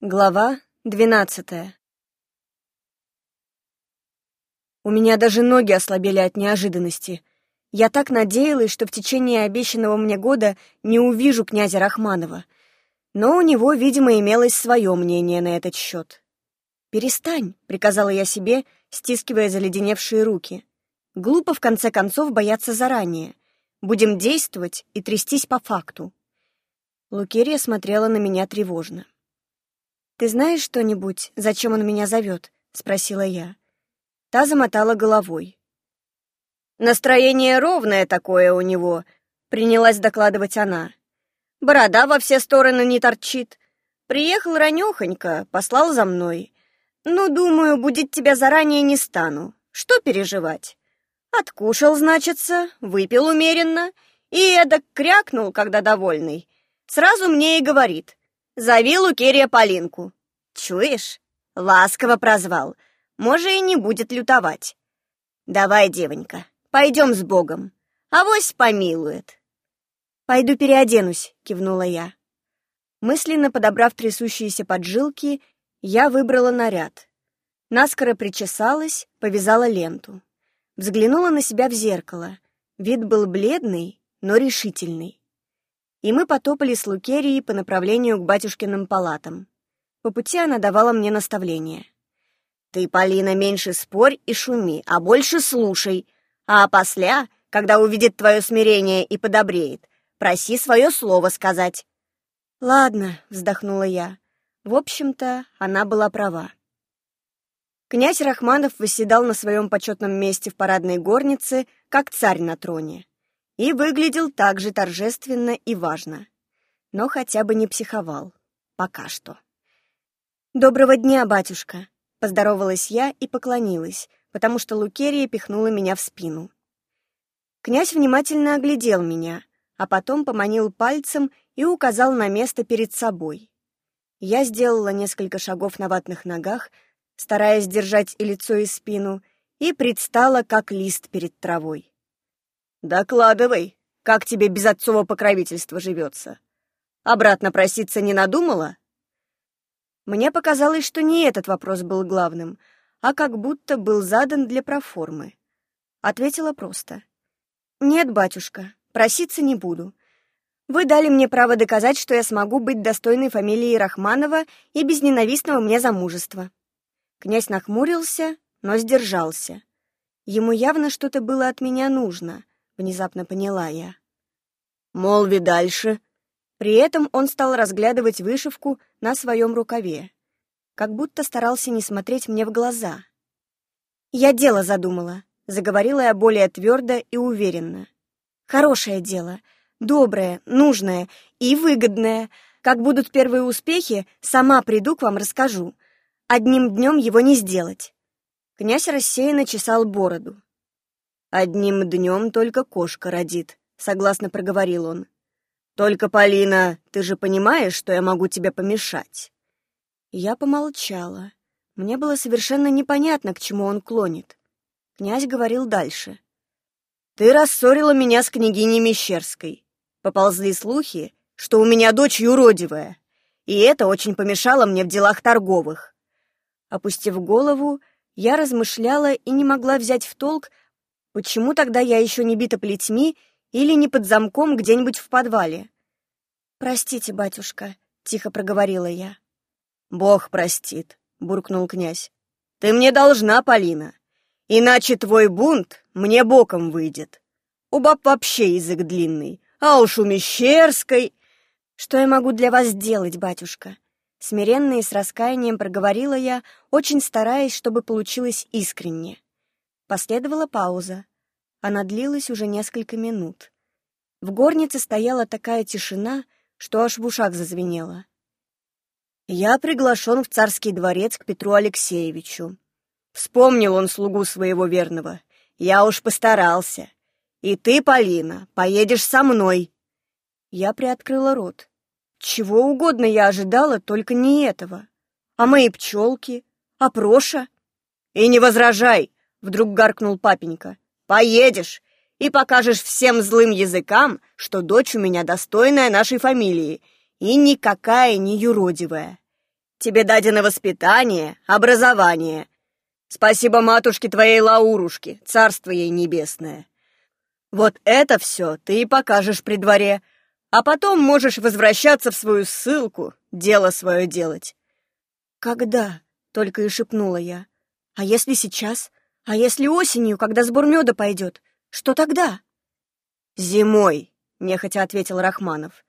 Глава двенадцатая У меня даже ноги ослабели от неожиданности. Я так надеялась, что в течение обещанного мне года не увижу князя Рахманова. Но у него, видимо, имелось свое мнение на этот счет. «Перестань», — приказала я себе, стискивая заледеневшие руки. «Глупо, в конце концов, бояться заранее. Будем действовать и трястись по факту». Лукерия смотрела на меня тревожно. «Ты знаешь что-нибудь, зачем он меня зовет?» — спросила я. Та замотала головой. «Настроение ровное такое у него», — принялась докладывать она. «Борода во все стороны не торчит. Приехал ранехонько, послал за мной. Ну, думаю, будить тебя заранее не стану. Что переживать? Откушал, значится, выпил умеренно и эдак крякнул, когда довольный. Сразу мне и говорит. Зови Лукерия Полинку. Чуешь? Ласково прозвал. Может, и не будет лютовать. Давай, девонька, пойдем с Богом. Авось помилует. Пойду переоденусь, кивнула я. Мысленно подобрав трясущиеся поджилки, я выбрала наряд. Наскоро причесалась, повязала ленту. Взглянула на себя в зеркало. Вид был бледный, но решительный и мы потопали с Лукерией по направлению к батюшкиным палатам. По пути она давала мне наставления. «Ты, Полина, меньше спорь и шуми, а больше слушай, а после, когда увидит твое смирение и подобреет, проси свое слово сказать». «Ладно», — вздохнула я. В общем-то, она была права. Князь Рахманов восседал на своем почетном месте в парадной горнице, как царь на троне и выглядел так же торжественно и важно. Но хотя бы не психовал. Пока что. «Доброго дня, батюшка!» — поздоровалась я и поклонилась, потому что Лукерия пихнула меня в спину. Князь внимательно оглядел меня, а потом поманил пальцем и указал на место перед собой. Я сделала несколько шагов на ватных ногах, стараясь держать и лицо, и спину, и предстала, как лист перед травой. «Докладывай, как тебе без отцова покровительства живется? Обратно проситься не надумала?» Мне показалось, что не этот вопрос был главным, а как будто был задан для проформы. Ответила просто. «Нет, батюшка, проситься не буду. Вы дали мне право доказать, что я смогу быть достойной фамилии Рахманова и без ненавистного мне замужества». Князь нахмурился, но сдержался. Ему явно что-то было от меня нужно, внезапно поняла я. «Молви дальше». При этом он стал разглядывать вышивку на своем рукаве, как будто старался не смотреть мне в глаза. «Я дело задумала», — заговорила я более твердо и уверенно. «Хорошее дело, доброе, нужное и выгодное. Как будут первые успехи, сама приду к вам расскажу. Одним днем его не сделать». Князь рассеянно чесал бороду. «Одним днем только кошка родит», — согласно проговорил он. «Только, Полина, ты же понимаешь, что я могу тебе помешать?» Я помолчала. Мне было совершенно непонятно, к чему он клонит. Князь говорил дальше. «Ты рассорила меня с княгиней Мещерской. Поползли слухи, что у меня дочь юродивая, и это очень помешало мне в делах торговых». Опустив голову, я размышляла и не могла взять в толк, Почему тогда я еще не бита плетьми или не под замком где-нибудь в подвале? «Простите, батюшка», — тихо проговорила я. «Бог простит», — буркнул князь. «Ты мне должна, Полина, иначе твой бунт мне боком выйдет. У баб вообще язык длинный, а уж у Мещерской...» «Что я могу для вас сделать, батюшка?» Смиренно и с раскаянием проговорила я, очень стараясь, чтобы получилось искренне. Последовала пауза. Она длилась уже несколько минут. В горнице стояла такая тишина, что аж в ушах зазвенело. «Я приглашен в царский дворец к Петру Алексеевичу. Вспомнил он слугу своего верного. Я уж постарался. И ты, Полина, поедешь со мной». Я приоткрыла рот. Чего угодно я ожидала, только не этого. А мои пчелки? А Проша? «И не возражай!» Вдруг гаркнул папенька. «Поедешь и покажешь всем злым языкам, что дочь у меня достойная нашей фамилии и никакая не юродивая. Тебе дадено воспитание, образование. Спасибо матушке твоей Лаурушке, царство ей небесное. Вот это все ты и покажешь при дворе, а потом можешь возвращаться в свою ссылку, дело свое делать. Когда? Только и шепнула я. А если сейчас? А если осенью, когда сбор меда пойдет? Что тогда? Зимой, нехотя ответил Рахманов.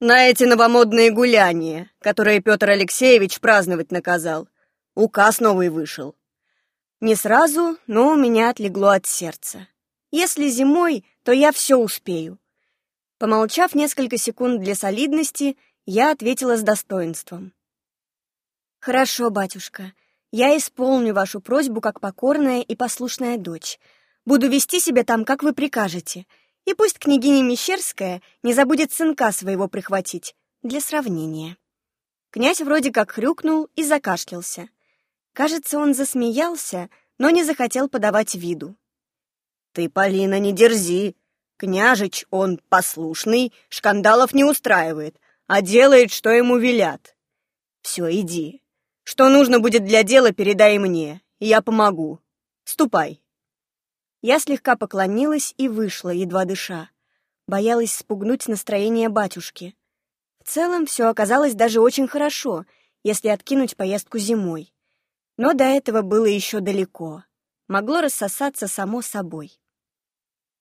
На эти новомодные гуляния, которые Петр Алексеевич праздновать наказал. Указ новый вышел. Не сразу, но у меня отлегло от сердца. Если зимой, то я все успею. Помолчав несколько секунд для солидности, я ответила с достоинством. «Хорошо, батюшка, я исполню вашу просьбу как покорная и послушная дочь. Буду вести себя там, как вы прикажете, и пусть княгиня Мещерская не забудет сынка своего прихватить, для сравнения». Князь вроде как хрюкнул и закашлялся. Кажется, он засмеялся, но не захотел подавать виду. «Ты, Полина, не дерзи. Княжич, он послушный, шкандалов не устраивает, а делает, что ему велят. Все, иди. Что нужно будет для дела, передай мне, я помогу. Ступай». Я слегка поклонилась и вышла, едва дыша. Боялась спугнуть настроение батюшки. В целом все оказалось даже очень хорошо, если откинуть поездку зимой. Но до этого было еще далеко. Могло рассосаться само собой.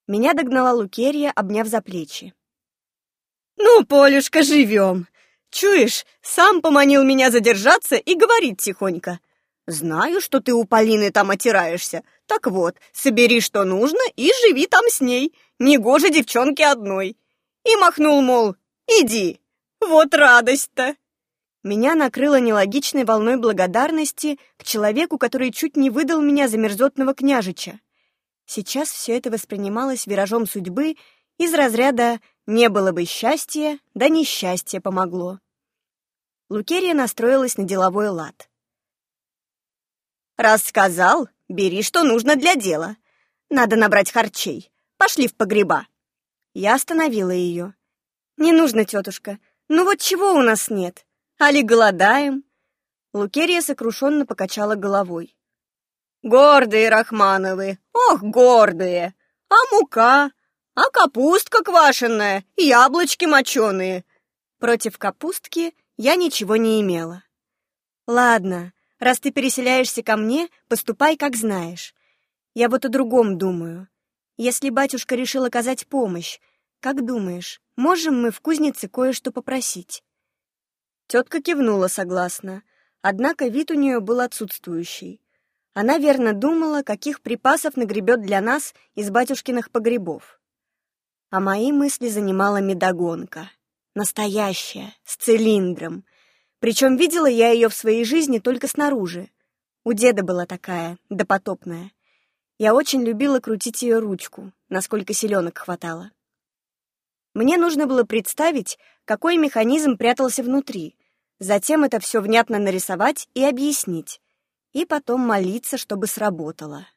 Меня догнала Лукерья, обняв за плечи. «Ну, Полюшка, живем! Чуешь, сам поманил меня задержаться и говорит тихонько. Знаю, что ты у Полины там отираешься. Так вот, собери, что нужно, и живи там с ней. Негоже девчонке одной. И махнул, мол, иди. Вот радость-то!» Меня накрыло нелогичной волной благодарности к человеку, который чуть не выдал меня за мерзотного княжича. Сейчас все это воспринималось виражом судьбы из разряда «не было бы счастья, да несчастье помогло». Лукерия настроилась на деловой лад. «Рассказал, бери, что нужно для дела. Надо набрать харчей. Пошли в погреба». Я остановила ее. «Не нужно, тетушка. Ну вот чего у нас нет? Али голодаем?» Лукерия сокрушенно покачала головой. «Гордые Рахмановы, ох, гордые! А мука? А капустка квашеная, яблочки моченые?» Против капустки я ничего не имела. «Ладно, раз ты переселяешься ко мне, поступай, как знаешь. Я вот о другом думаю. Если батюшка решил оказать помощь, как думаешь, можем мы в кузнице кое-что попросить?» Тетка кивнула согласно, однако вид у нее был отсутствующий. Она верно думала, каких припасов нагребет для нас из батюшкиных погребов. А мои мысли занимала медогонка. Настоящая, с цилиндром. Причем видела я ее в своей жизни только снаружи. У деда была такая, допотопная. Я очень любила крутить ее ручку, насколько селенок хватало. Мне нужно было представить, какой механизм прятался внутри, затем это все внятно нарисовать и объяснить, и потом молиться, чтобы сработало.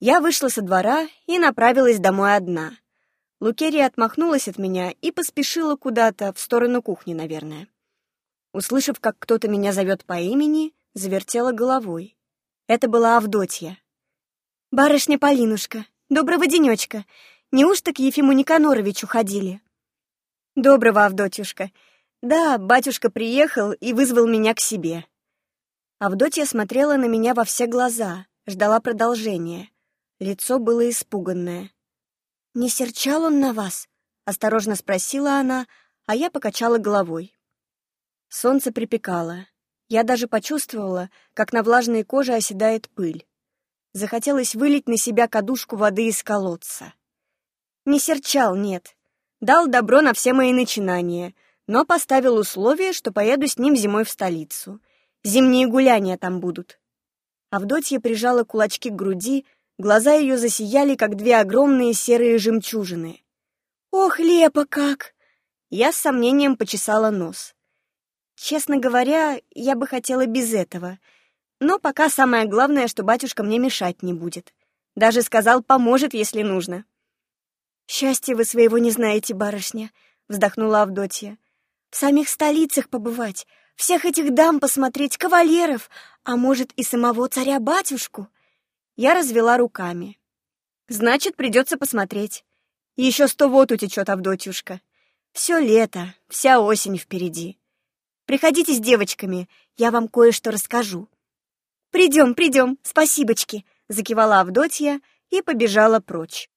Я вышла со двора и направилась домой одна. Лукерия отмахнулась от меня и поспешила куда-то, в сторону кухни, наверное. Услышав, как кто-то меня зовет по имени, завертела головой. Это была Авдотья. «Барышня Полинушка, доброго денечка. Неужто к Ефиму Никаноровичу ходили?» «Доброго, Авдотьюшка. Да, батюшка приехал и вызвал меня к себе. Авдотья смотрела на меня во все глаза, ждала продолжения. Лицо было испуганное. «Не серчал он на вас?» — осторожно спросила она, а я покачала головой. Солнце припекало. Я даже почувствовала, как на влажной коже оседает пыль. Захотелось вылить на себя кадушку воды из колодца. Не серчал, нет. Дал добро на все мои начинания — но поставил условие, что поеду с ним зимой в столицу. Зимние гуляния там будут. Авдотья прижала кулачки к груди, глаза ее засияли, как две огромные серые жемчужины. «Ох, лепо как!» Я с сомнением почесала нос. Честно говоря, я бы хотела без этого. Но пока самое главное, что батюшка мне мешать не будет. Даже сказал, поможет, если нужно. «Счастья вы своего не знаете, барышня», — вздохнула Авдотья в самих столицах побывать, всех этих дам посмотреть, кавалеров, а может и самого царя-батюшку. Я развела руками. Значит, придется посмотреть. Еще сто вод утечет, Авдотьюшка. Все лето, вся осень впереди. Приходите с девочками, я вам кое-что расскажу. Придем, придем, спасибочки, закивала Авдотья и побежала прочь.